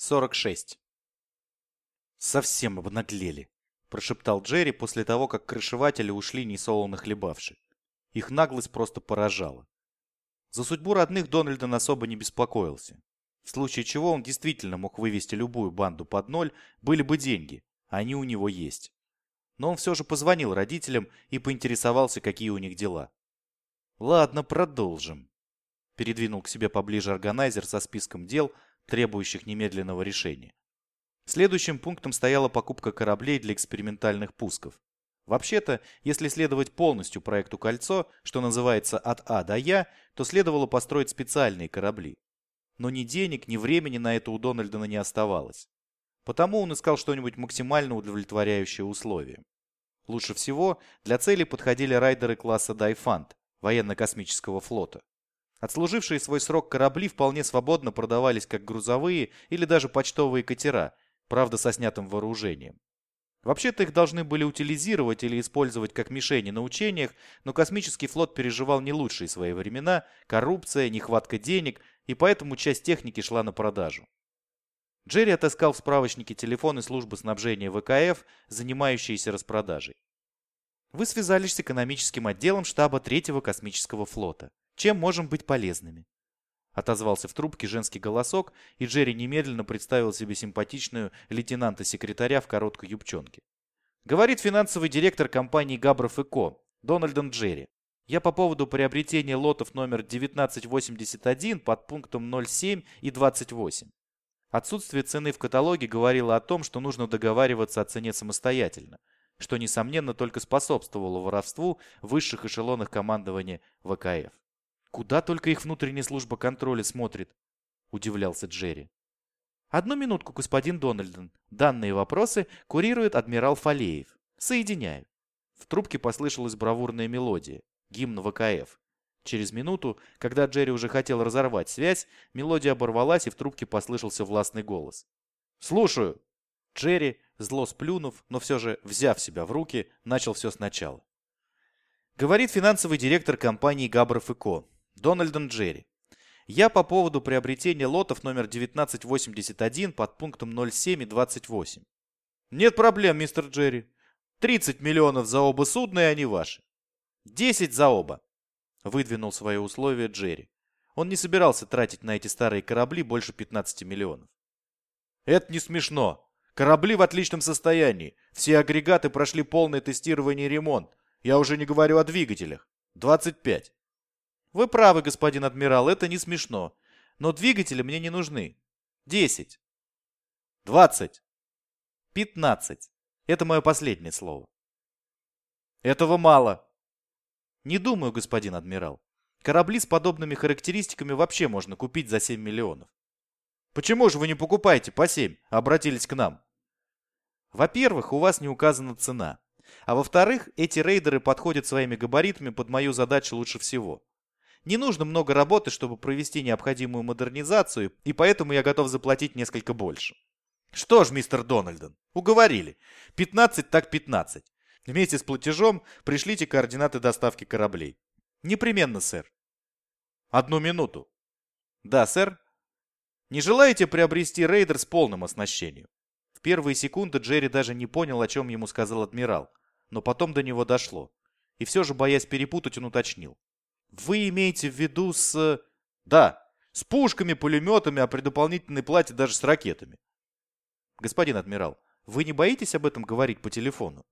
46. «Совсем обнаглели», – прошептал Джерри после того, как крышеватели ушли несолоно хлебавши. Их наглость просто поражала. За судьбу родных Дональдон особо не беспокоился. В случае чего он действительно мог вывести любую банду под ноль, были бы деньги, они у него есть. Но он все же позвонил родителям и поинтересовался, какие у них дела. «Ладно, продолжим», – передвинул к себе поближе органайзер со списком дел – требующих немедленного решения. Следующим пунктом стояла покупка кораблей для экспериментальных пусков. Вообще-то, если следовать полностью проекту «Кольцо», что называется «от А до Я», то следовало построить специальные корабли. Но ни денег, ни времени на это у Дональдона не оставалось. Потому он искал что-нибудь максимально удовлетворяющее условия. Лучше всего для цели подходили райдеры класса Дайфант военно-космического флота. Отслужившие свой срок корабли вполне свободно продавались как грузовые или даже почтовые катера, правда со снятым вооружением. Вообще-то их должны были утилизировать или использовать как мишени на учениях, но космический флот переживал не лучшие свои времена, коррупция, нехватка денег, и поэтому часть техники шла на продажу. Джерри отыскал в справочнике телефоны службы снабжения ВКФ, занимающиеся распродажей. Вы связались с экономическим отделом штаба Третьего космического флота. Чем можем быть полезными?» Отозвался в трубке женский голосок, и Джерри немедленно представил себе симпатичную лейтенанта-секретаря в короткой юбчонке. Говорит финансовый директор компании Габров и Ко, Дональдон Джерри. Я по поводу приобретения лотов номер 1981 под пунктом 07 и 28. Отсутствие цены в каталоге говорило о том, что нужно договариваться о цене самостоятельно, что, несомненно, только способствовало воровству в высших эшелонах командования ВКФ. Куда только их внутренняя служба контроля смотрит, удивлялся Джерри. Одну минутку, господин Дональдон. Данные вопросы курирует адмирал Фалеев. Соединяю. В трубке послышалась бравурная мелодия. Гимн ВКФ. Через минуту, когда Джерри уже хотел разорвать связь, мелодия оборвалась, и в трубке послышался властный голос. «Слушаю!» Джерри, зло сплюнув, но все же взяв себя в руки, начал все сначала. Говорит финансовый директор компании Габров и Ко. Дональдон Джерри. Я по поводу приобретения лотов номер 1981 под пунктом 07 и 28. Нет проблем, мистер Джерри. 30 миллионов за оба судна, и они ваши. 10 за оба. Выдвинул свои условия Джерри. Он не собирался тратить на эти старые корабли больше 15 миллионов. Это не смешно. Корабли в отличном состоянии. Все агрегаты прошли полное тестирование и ремонт. Я уже не говорю о двигателях. 25. Вы правы, господин адмирал, это не смешно. Но двигатели мне не нужны. Десять. Двадцать. Пятнадцать. Это мое последнее слово. Этого мало. Не думаю, господин адмирал. Корабли с подобными характеристиками вообще можно купить за 7 миллионов. Почему же вы не покупаете по 7, а обратились к нам? Во-первых, у вас не указана цена. А во-вторых, эти рейдеры подходят своими габаритами под мою задачу лучше всего. Не нужно много работы, чтобы провести необходимую модернизацию, и поэтому я готов заплатить несколько больше. Что ж, мистер Дональдон, уговорили. 15 так 15. Вместе с платежом пришлите координаты доставки кораблей. Непременно, сэр. Одну минуту. Да, сэр. Не желаете приобрести рейдер с полным оснащением? В первые секунды Джерри даже не понял, о чем ему сказал адмирал, но потом до него дошло. И все же, боясь перепутать, он уточнил. Вы имеете в виду с... Да, с пушками, пулеметами, а при дополнительной плате даже с ракетами. Господин адмирал, вы не боитесь об этом говорить по телефону?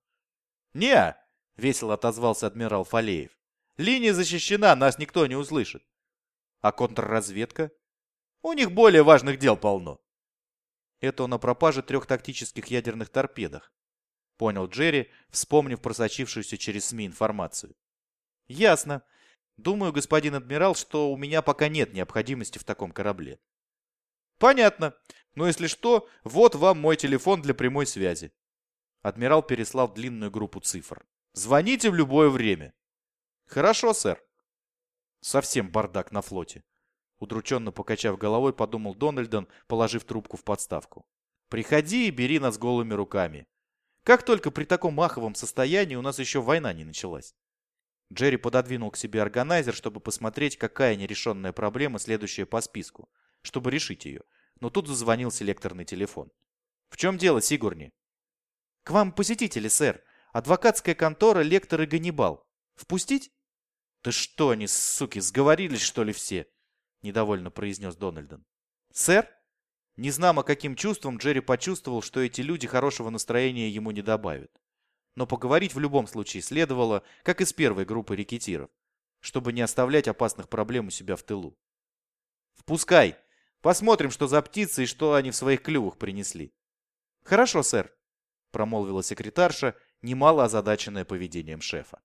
Не, весело отозвался адмирал Фалеев. Линия защищена, нас никто не услышит. А контрразведка? У них более важных дел полно. Это он о пропаже трех тактических ядерных торпедах. Понял Джерри, вспомнив просочившуюся через СМИ информацию. Ясно. Думаю, господин адмирал, что у меня пока нет необходимости в таком корабле. Понятно. Но если что, вот вам мой телефон для прямой связи. Адмирал переслал длинную группу цифр. Звоните в любое время. Хорошо, сэр. Совсем бардак на флоте. Удрученно покачав головой, подумал Дональдон, положив трубку в подставку. Приходи и бери нас голыми руками. Как только при таком маховом состоянии у нас еще война не началась. Джерри пододвинул к себе органайзер, чтобы посмотреть, какая нерешенная проблема следующая по списку, чтобы решить ее. но тут зазвонил селекторный телефон. «В чем дело, Сигурни?» «К вам посетители, сэр. Адвокатская контора, лектор и Ганнибал. Впустить?» «Ты что, они, суки, сговорились, что ли, все?» — недовольно произнес Дональдон. «Сэр?» Незнамо каким чувством Джерри почувствовал, что эти люди хорошего настроения ему не добавят. Но поговорить в любом случае следовало, как и с первой группой рекетиров, чтобы не оставлять опасных проблем у себя в тылу. «Впускай! Посмотрим, что за птицы и что они в своих клювах принесли». «Хорошо, сэр», — промолвила секретарша, немало озадаченная поведением шефа.